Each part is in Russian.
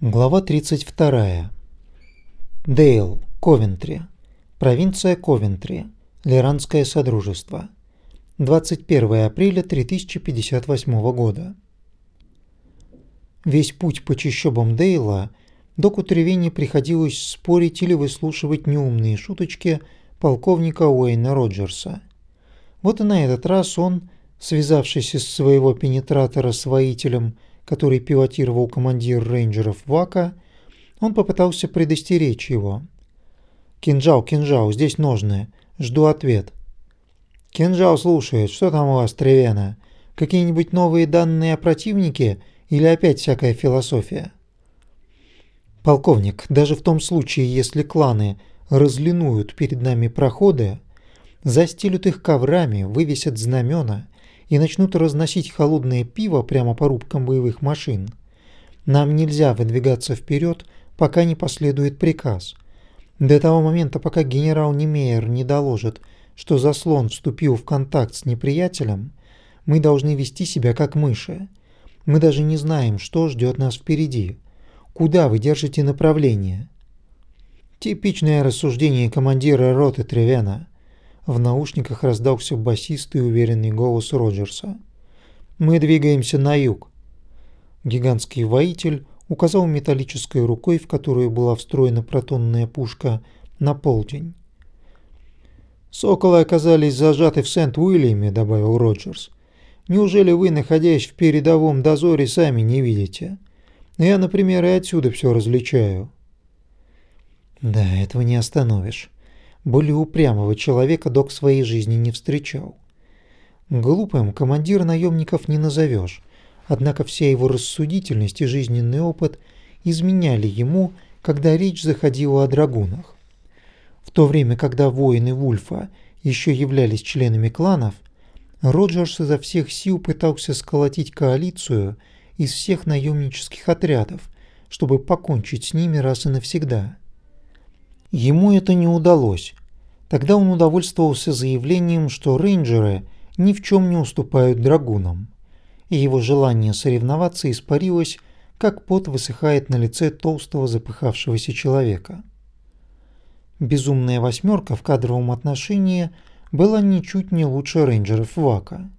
Глава 32. Дейл, Ковентри. Провинция Ковентри. Лиранское Содружество. 21 апреля 3058 года. Весь путь по чащобам Дейла доку Тревини приходилось спорить или выслушивать неумные шуточки полковника Уэйна Роджерса. Вот и на этот раз он, связавшись из своего пенетратора с воителем, который пилотировал командир рейнджеров Вака, он попытался предостеречь его. «Кинжал, кинжал, здесь ножны. Жду ответ». «Кинжал слушает. Что там у вас, Тревена? Какие-нибудь новые данные о противнике или опять всякая философия?» «Полковник, даже в том случае, если кланы разлинуют перед нами проходы, застелют их коврами, вывесят знамена и начнут разносить холодное пиво прямо по рубкам боевых машин, нам нельзя выдвигаться вперед, пока не последует приказ. До того момента, пока генерал Немейер не доложит, что заслон вступил в контакт с неприятелем, мы должны вести себя как мыши. Мы даже не знаем, что ждет нас впереди. Куда вы держите направление? Типичное рассуждение командира роты Тревена. В наушниках раздался басистый уверенный голос Роджерса. «Мы двигаемся на юг». Гигантский воитель указал металлической рукой, в которую была встроена протонная пушка, на полдень. «Соколы оказались зажаты в Сент-Уильяме», — добавил Роджерс. «Неужели вы, находясь в передовом дозоре, сами не видите? Я, например, и отсюда все различаю». «Да, этого не остановишь». Более упрямого человека док в своей жизни не встречал. Глупым командир наемников не назовешь, однако вся его рассудительность и жизненный опыт изменяли ему, когда речь заходила о драгунах. В то время, когда воины Вульфа еще являлись членами кланов, Роджерс изо всех сил пытался сколотить коалицию из всех наемнических отрядов, чтобы покончить с ними раз и навсегда. Ему это не удалось, Тогда он удовольствовался заявлением, что рейнджеры ни в чем не уступают драгунам, и его желание соревноваться испарилось, как пот высыхает на лице толстого запыхавшегося человека. Безумная восьмерка в кадровом отношении была ничуть не лучше рейнджеров Вака.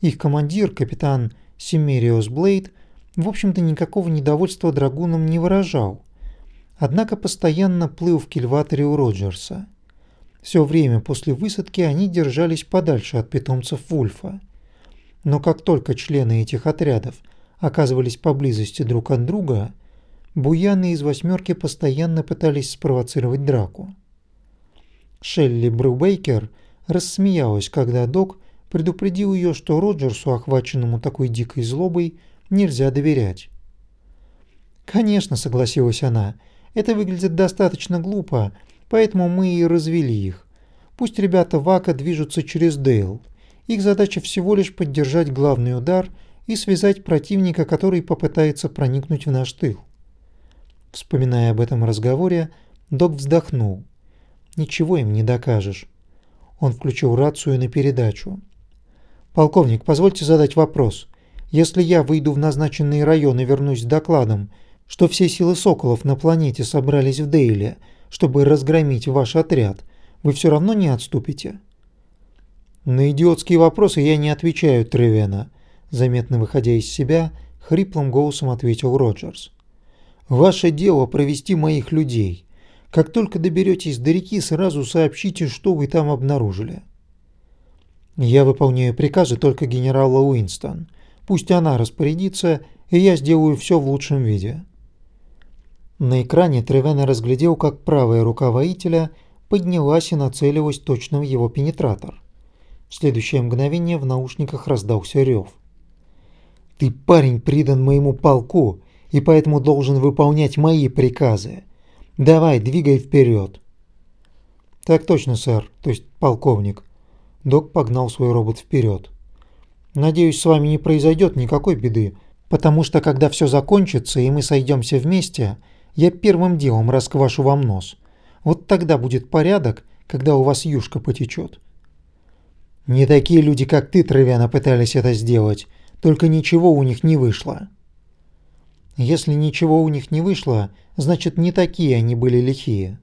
Их командир, капитан Семериос Блейд, в общем-то никакого недовольства драгунам не выражал, однако постоянно плыл в кильваторе у Роджерса – все время после высадки они держались подальше от питомцев Вульфа. Но как только члены этих отрядов оказывались поблизости друг от друга, буяны из восьмерки постоянно пытались спровоцировать драку. Шелли Брубейкер рассмеялась, когда док предупредил ее, что Роджерсу, охваченному такой дикой злобой, нельзя доверять. «Конечно», — согласилась она, — «это выглядит достаточно глупо, Поэтому мы и развели их. Пусть ребята Вака движутся через Дейл. Их задача всего лишь поддержать главный удар и связать противника, который попытается проникнуть в наш тыл. Вспоминая об этом разговоре, док вздохнул. Ничего им не докажешь. Он включил рацию на передачу. «Полковник, позвольте задать вопрос. Если я выйду в назначенный район и вернусь с докладом, что все силы соколов на планете собрались в Дейле, чтобы разгромить ваш отряд, вы все равно не отступите? На идиотские вопросы я не отвечаю, Тревена, заметно выходя из себя, хриплым голосом ответил Роджерс. Ваше дело провести моих людей. Как только доберетесь до реки, сразу сообщите, что вы там обнаружили. Я выполняю приказы только генерала Уинстон. Пусть она распорядится, и я сделаю все в лучшем виде. На экране Тревена разглядел, как правая рука воителя поднялась и нацелилась точно в его пенетратор. В следующее мгновение в наушниках раздался рев. «Ты, парень, придан моему полку, и поэтому должен выполнять мои приказы. Давай, двигай вперед!» «Так точно, сэр, то есть полковник». Док погнал свой робот вперед. «Надеюсь, с вами не произойдет никакой беды, потому что когда все закончится и мы сойдемся вместе, я первым делом расквашу вам нос. Вот тогда будет порядок, когда у вас юшка потечет. Не такие люди, как ты, Травяна, пытались это сделать, только ничего у них не вышло. Если ничего у них не вышло, значит не такие они были лихие.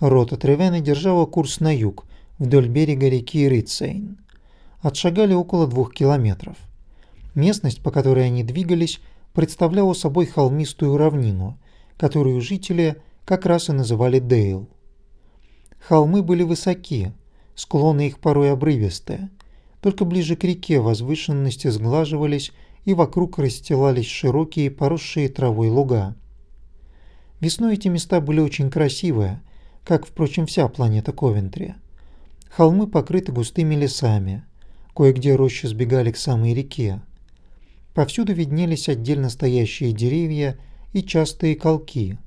Рота Тревена держала курс на юг, вдоль берега реки Ритсейн. Отшагали около двух километров. Местность, по которой они двигались, представляла собой холмистую равнину, которую жители как раз и называли Дейл. Холмы были высоки, склоны их порой обрывистые, только ближе к реке возвышенности сглаживались и вокруг расстилались широкие поросшие травой луга. Весной эти места были очень красивые, как, впрочем, вся планета Ковентри. Холмы покрыты густыми лесами, кое-где рощи сбегали к самой реке. Повсюду виднелись отдельно стоящие деревья и частые колки.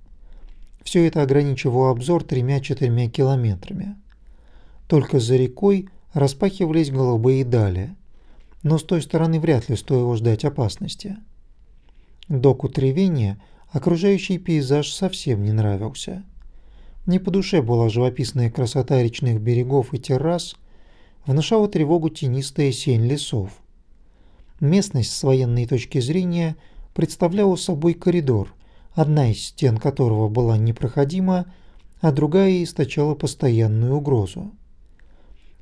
Все это ограничивало обзор тремя-четырьмя километрами. Только за рекой распахивались голубые дали, но с той стороны вряд ли стоило ждать опасности. Доку Тревения окружающий пейзаж совсем не нравился. Не по душе была живописная красота речных берегов и террас, внушала тревогу тенистая сень лесов. Местность с военной точки зрения представляла собой коридор, одна из стен которого была непроходима, а другая источала постоянную угрозу.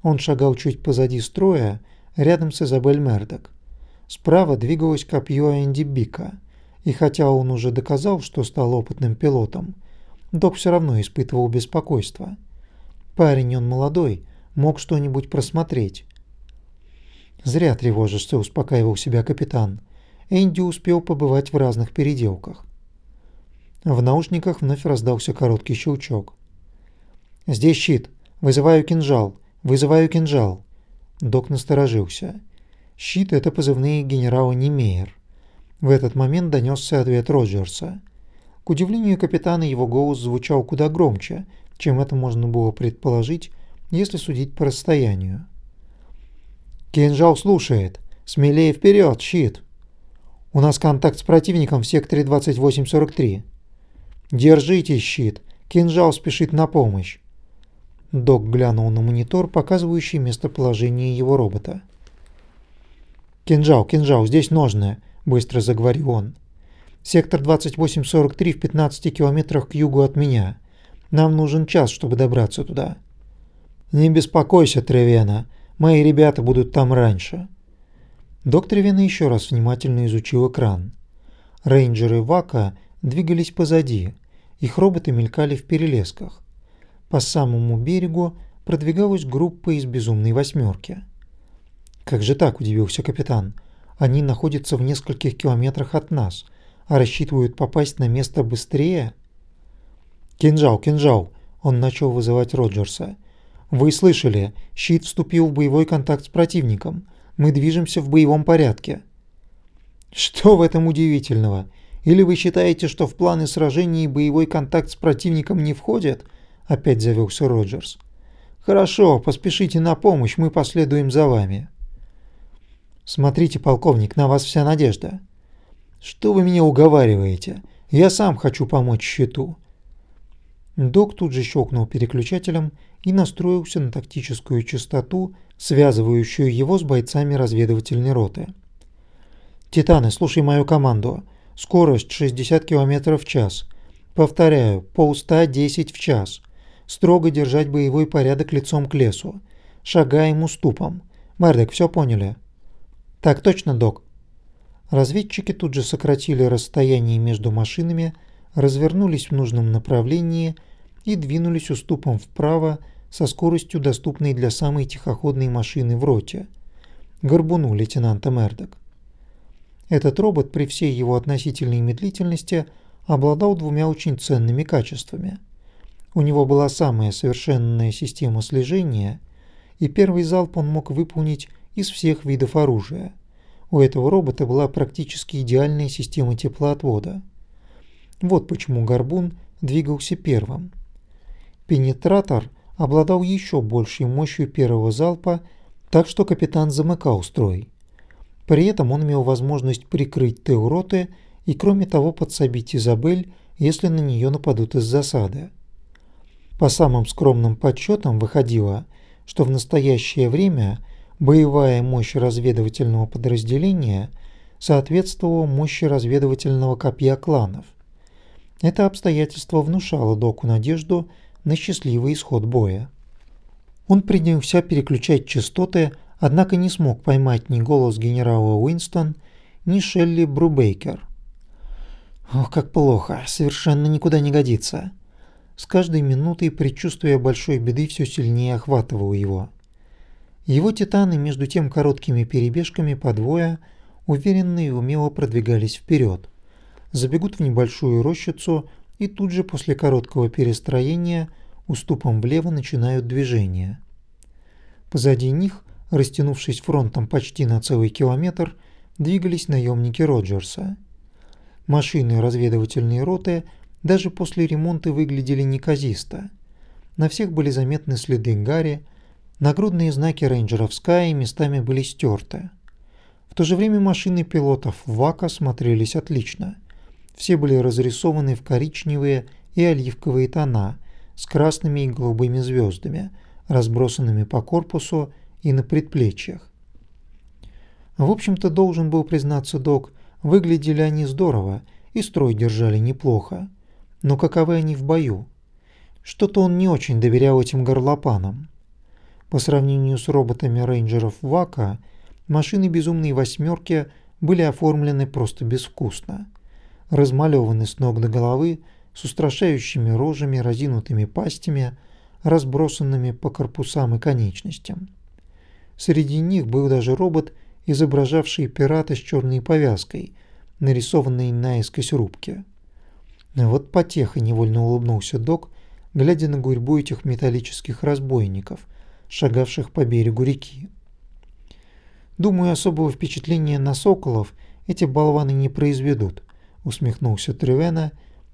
Он шагал чуть позади строя, рядом с Изабель Мердок. Справа двигалось копье Энди Бика, и хотя он уже доказал, что стал опытным пилотом, док все равно испытывал беспокойство. Парень он молодой, мог что-нибудь просмотреть. «Зря тревожишься», – успокаивал себя капитан. Энди успел побывать в разных переделках. В наушниках вновь раздался короткий щелчок. «Здесь щит. Вызываю кинжал. Вызываю кинжал». Док насторожился. Щит – это позывные генерала Немейер. В этот момент донесся ответ Роджерса. К удивлению капитана его голос звучал куда громче, чем это можно было предположить, если судить по расстоянию. «Кинжал слушает. Смелее вперед, щит!» «У нас контакт с противником в секторе 2843». «Держите щит. Кинжал спешит на помощь». Док глянул на монитор, показывающий местоположение его робота. «Кинжал, кинжал, здесь ножны», – быстро заговорил он. Сектор 2843 в 15 километрах к югу от меня. Нам нужен час, чтобы добраться туда. Не беспокойся, Тревена. Мои ребята будут там раньше. Доктор Тревена еще раз внимательно изучил экран. Рейнджеры Вака двигались позади. Их роботы мелькали в перелесках. По самому берегу продвигалась группа из безумной восьмерки. «Как же так?» – удивился капитан. «Они находятся в нескольких километрах от нас а рассчитывают попасть на место быстрее? «Кинжал, кинжал!» – он начал вызывать Роджерса. «Вы слышали, щит вступил в боевой контакт с противником. Мы движемся в боевом порядке». «Что в этом удивительного? Или вы считаете, что в планы сражений боевой контакт с противником не входит?» – опять завелся Роджерс. «Хорошо, поспешите на помощь, мы последуем за вами». «Смотрите, полковник, на вас вся надежда». Что вы меня уговариваете? Я сам хочу помочь щиту. Док тут же щелкнул переключателем и настроился на тактическую частоту, связывающую его с бойцами разведывательной роты. «Титаны, слушай мою команду. Скорость 60 км в час. Повторяю, пол 110 в час. Строго держать боевой порядок лицом к лесу. Шагаем уступом. Мэрдок, все поняли?» «Так точно, док», Разведчики тут же сократили расстояние между машинами, развернулись в нужном направлении и двинулись уступом вправо со скоростью, доступной для самой тихоходной машины в роте – горбуну лейтенанта Мердок. Этот робот при всей его относительной медлительности обладал двумя очень ценными качествами. У него была самая совершенная система слежения, и первый залп он мог выполнить из всех видов оружия – у этого робота была практически идеальная система теплоотвода. Вот почему Горбун двигался первым. Пенетратор обладал еще большей мощью первого залпа, так что капитан замыкал строй. При этом он имел возможность прикрыть Теуроты и кроме того подсобить Изабель, если на нее нападут из засады. По самым скромным подсчетам выходило, что в настоящее время – Боевая мощь разведывательного подразделения соответствовало мощи разведывательного копья кланов. Это обстоятельство внушало Доку надежду на счастливый исход боя. Он принялся переключать частоты, однако не смог поймать ни голос генерала Уинстон, ни Шелли Брубейкер. Ох, как плохо, совершенно никуда не годится. С каждой минутой предчувствие большой беды все сильнее охватывало его. Его титаны между тем короткими перебежками по двое уверенно и умело продвигались вперед, забегут в небольшую рощицу и тут же после короткого перестроения уступом влево начинают движение. Позади них, растянувшись фронтом почти на целый километр, двигались наемники Роджерса. Машины разведывательной роты даже после ремонта выглядели неказисто. На всех были заметны следы гари, нагрудные знаки рейнджеров Sky местами были стерты. В то же время машины пилотов ВАКа смотрелись отлично. Все были разрисованы в коричневые и оливковые тона с красными и голубыми звездами, разбросанными по корпусу и на предплечьях. В общем-то, должен был признаться док, выглядели они здорово и строй держали неплохо. Но каковы они в бою? Что-то он не очень доверял этим горлопанам. По сравнению с роботами рейнджеров Вака, машины «Безумной восьмерки» были оформлены просто безвкусно. Размалеваны с ног до головы, с устрашающими рожами, разинутыми пастями, разбросанными по корпусам и конечностям. Среди них был даже робот, изображавший пирата с черной повязкой, нарисованный наискось рубки. Вот потеха невольно улыбнулся док, глядя на гурьбу этих металлических разбойников, шагавших по берегу реки. Думаю, особого впечатления на соколов эти болваны не произведут, усмехнулся Тревена,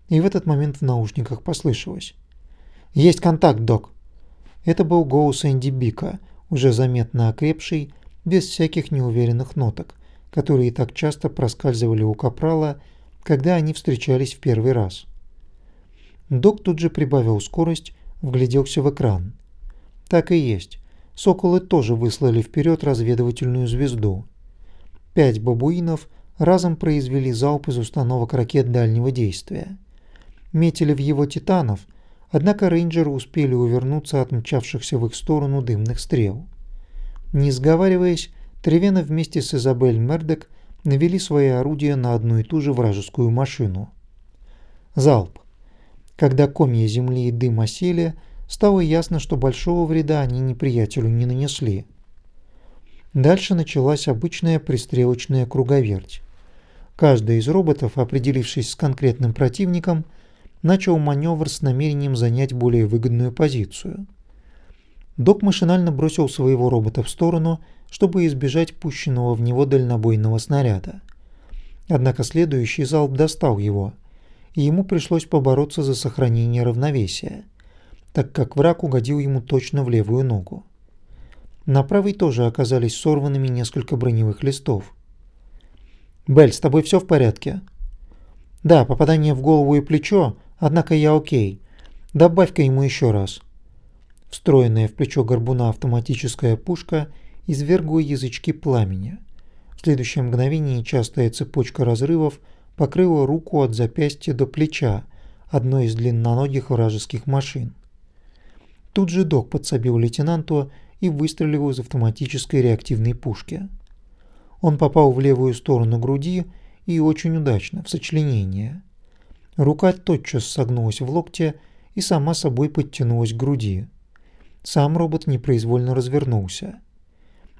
и в этот момент в наушниках послышалось: "Есть контакт, док". Это был голос Энди Бика, уже заметно окрепший, без всяких неуверенных ноток, которые так часто проскальзывали у капрала, когда они встречались в первый раз. Док тут же прибавил скорость, вгляделся в экран. Так и есть. Соколы тоже выслали вперед разведывательную звезду. Пять бабуинов разом произвели залп из установок ракет дальнего действия. Метили в его титанов, однако рейнджеры успели увернуться от мчавшихся в их сторону дымных стрел. Не сговариваясь, Тревена вместе с Изабель Мердек навели свои орудия на одну и ту же вражескую машину. Залп. Когда комья земли и дым осели, стало ясно, что большого вреда они неприятелю не нанесли. Дальше началась обычная пристрелочная круговерть. Каждый из роботов, определившись с конкретным противником, начал маневр с намерением занять более выгодную позицию. Док машинально бросил своего робота в сторону, чтобы избежать пущенного в него дальнобойного снаряда. Однако следующий залп достал его, и ему пришлось побороться за сохранение равновесия, так как враг угодил ему точно в левую ногу. На правой тоже оказались сорванными несколько броневых листов. «Белль, с тобой все в порядке?» «Да, попадание в голову и плечо, однако я окей. Добавь-ка ему еще раз». Встроенная в плечо горбуна автоматическая пушка извергла язычки пламени. В следующее мгновение частая цепочка разрывов покрыла руку от запястья до плеча одной из длинноногих вражеских машин. Тут же док подсобил лейтенанту и выстрелил из автоматической реактивной пушки. Он попал в левую сторону груди и очень удачно, в сочленение. Рука тотчас согнулась в локте и сама собой подтянулась к груди. Сам робот непроизвольно развернулся.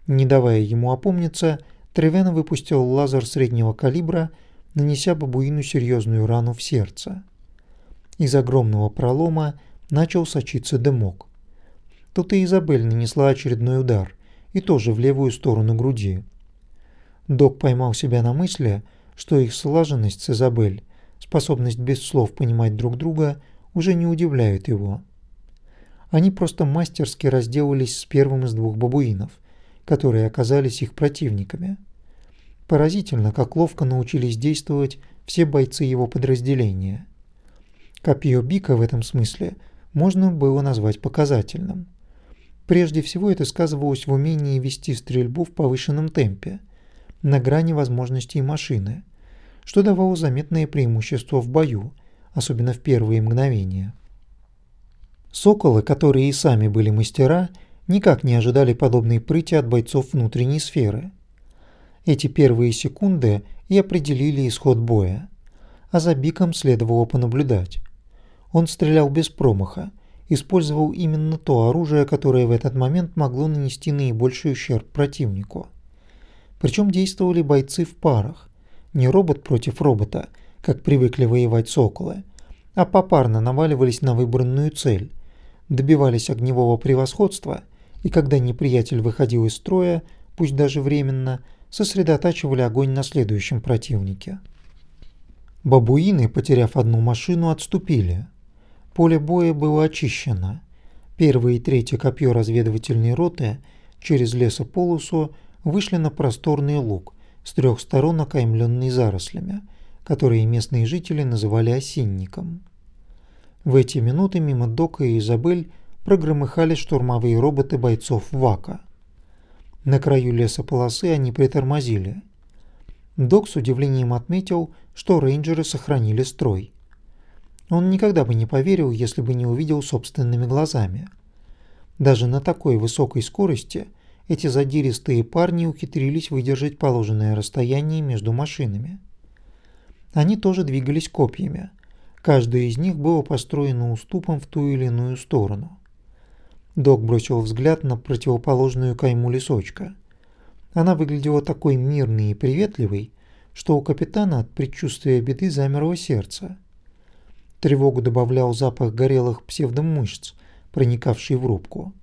Не давая ему опомниться, Тревен выпустил лазер среднего калибра, нанеся бабуину серьезную рану в сердце. Из огромного пролома начал сочиться дымок. Тут и Изабель нанесла очередной удар, и тоже в левую сторону груди. Док поймал себя на мысли, что их слаженность с Изабель, способность без слов понимать друг друга, уже не удивляют его. Они просто мастерски разделались с первым из двух бабуинов, которые оказались их противниками. Поразительно, как ловко научились действовать все бойцы его подразделения. Копье Бика в этом смысле можно было назвать показательным. Прежде всего это сказывалось в умении вести стрельбу в повышенном темпе, на грани возможностей машины, что давало заметное преимущество в бою, особенно в первые мгновения. Соколы, которые и сами были мастера, никак не ожидали подобной прыти от бойцов внутренней сферы. Эти первые секунды и определили исход боя, а за Биком следовало понаблюдать. Он стрелял без промаха, использовал именно то оружие, которое в этот момент могло нанести наибольший ущерб противнику. Причем действовали бойцы в парах, не робот против робота, как привыкли воевать соколы, а попарно наваливались на выбранную цель, добивались огневого превосходства и когда неприятель выходил из строя, пусть даже временно, сосредотачивали огонь на следующем противнике. Бабуины, потеряв одну машину, отступили – Поле боя было очищено. Первое и третье копье разведывательной роты через лесополосу вышли на просторный луг с трех сторон окаймленный зарослями, которые местные жители называли осинником. В эти минуты мимо Дока и Изабель прогромыхали штурмовые роботы бойцов ВАКа. На краю лесополосы они притормозили. Док с удивлением отметил, что рейнджеры сохранили строй. Он никогда бы не поверил, если бы не увидел собственными глазами. Даже на такой высокой скорости эти задиристые парни ухитрились выдержать положенное расстояние между машинами. Они тоже двигались копьями. Каждое из них было построено уступом в ту или иную сторону. Док бросил взгляд на противоположную кайму лесочка. Она выглядела такой мирной и приветливой, что у капитана от предчувствия беды замерло сердце. Тревогу добавлял запах горелых псевдомышц, проникавший в рубку.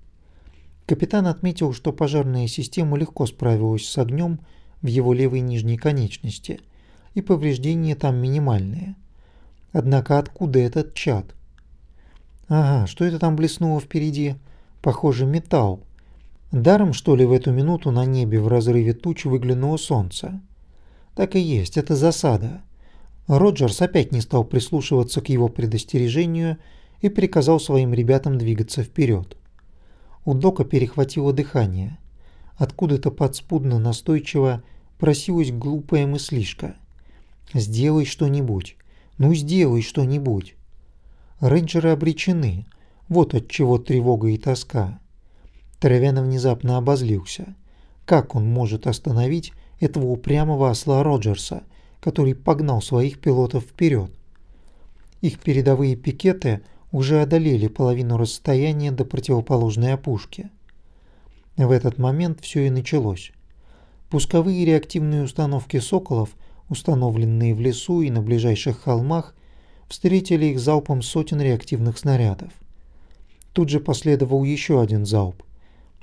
Капитан отметил, что пожарная система легко справилась с огнем в его левой нижней конечности, и повреждения там минимальные. Однако откуда этот чад? Ага, что это там блеснуло впереди? Похоже, металл. Даром, что ли, в эту минуту на небе в разрыве туч выглянуло солнце? Так и есть, это засада. Роджерс опять не стал прислушиваться к его предостережению и приказал своим ребятам двигаться вперед. У Дока перехватило дыхание. Откуда-то подспудно настойчиво просилась глупая мыслишка. «Сделай что-нибудь! Ну, сделай что-нибудь!» Рейнджеры обречены. Вот от чего тревога и тоска. Травяна внезапно обозлился. Как он может остановить этого упрямого осла Роджерса – который погнал своих пилотов вперед. Их передовые пикеты уже одолели половину расстояния до противоположной опушки. В этот момент все и началось. Пусковые реактивные установки «Соколов», установленные в лесу и на ближайших холмах, встретили их залпом сотен реактивных снарядов. Тут же последовал еще один залп.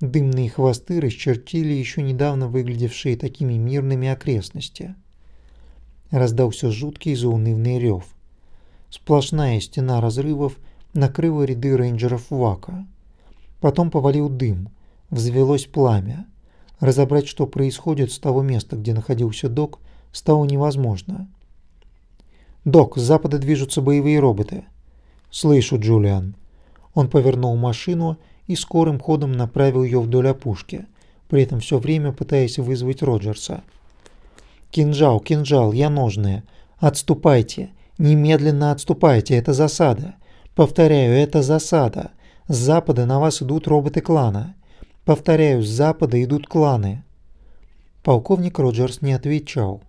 Дымные хвосты расчертили еще недавно выглядевшие такими мирными окрестности раздался жуткий заунывный рев. Сплошная стена разрывов накрыла ряды рейнджеров Вака. Потом повалил дым, взвелось пламя. Разобрать, что происходит с того места, где находился Док, стало невозможно. «Док, с запада движутся боевые роботы». «Слышу, Джулиан». Он повернул машину и скорым ходом направил ее вдоль опушки, при этом все время пытаясь вызвать Роджерса. «Кинжал, кинжал, я ножные. Отступайте. Немедленно отступайте, это засада. Повторяю, это засада. С запада на вас идут роботы клана. Повторяю, с запада идут кланы». Полковник Роджерс не отвечал.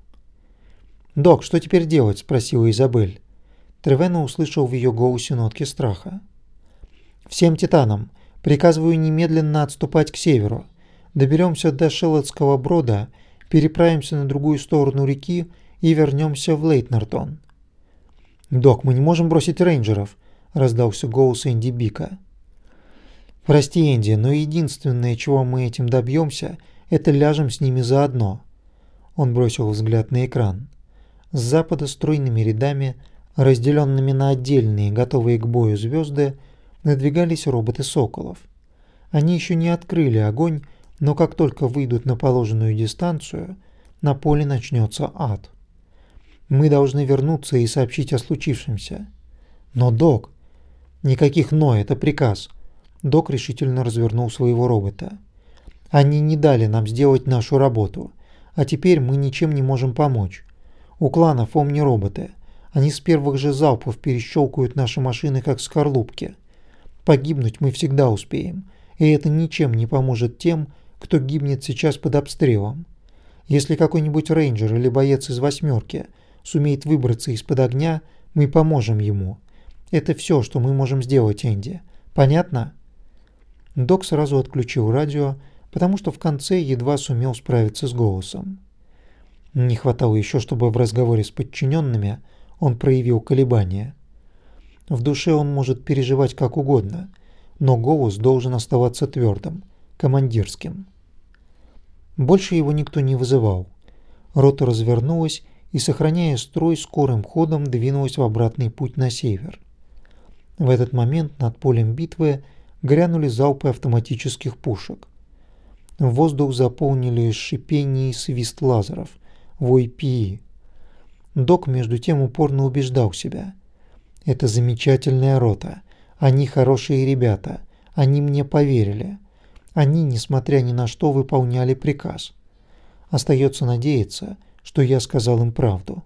«Док, что теперь делать?» – спросила Изабель. Тревена услышал в ее голосе нотки страха. «Всем титанам. Приказываю немедленно отступать к северу. Доберемся до Шелотского брода – переправимся на другую сторону реки и вернемся в Лейтнертон. «Док, мы не можем бросить рейнджеров», – раздался голос Энди Бика. «Прости, Энди, но единственное, чего мы этим добьемся, это ляжем с ними заодно». Он бросил взгляд на экран. С запада стройными рядами, разделенными на отдельные, готовые к бою звезды, надвигались роботы «Соколов». Они еще не открыли огонь, но как только выйдут на положенную дистанцию, на поле начнется ад. Мы должны вернуться и сообщить о случившемся. Но, док... Никаких «но», это приказ. Док решительно развернул своего робота. Они не дали нам сделать нашу работу. А теперь мы ничем не можем помочь. У кланов омни-роботы. Они с первых же залпов перещелкают наши машины как скорлупки. Погибнуть мы всегда успеем, и это ничем не поможет тем, кто гибнет сейчас под обстрелом. Если какой-нибудь рейнджер или боец из восьмерки сумеет выбраться из-под огня, мы поможем ему. Это все, что мы можем сделать, Энди. Понятно? Док сразу отключил радио, потому что в конце едва сумел справиться с голосом. Не хватало еще, чтобы в разговоре с подчиненными он проявил колебания. В душе он может переживать как угодно, но голос должен оставаться твердым, командирским. Больше его никто не вызывал. Рота развернулась и, сохраняя строй, скорым ходом двинулась в обратный путь на север. В этот момент над полем битвы грянули залпы автоматических пушек. Воздух заполнили шипение и свист лазеров, вой пии. Док между тем упорно убеждал себя. Это замечательная рота. Они хорошие ребята. Они мне поверили. Они, несмотря ни на что, выполняли приказ. Остается надеяться, что я сказал им правду.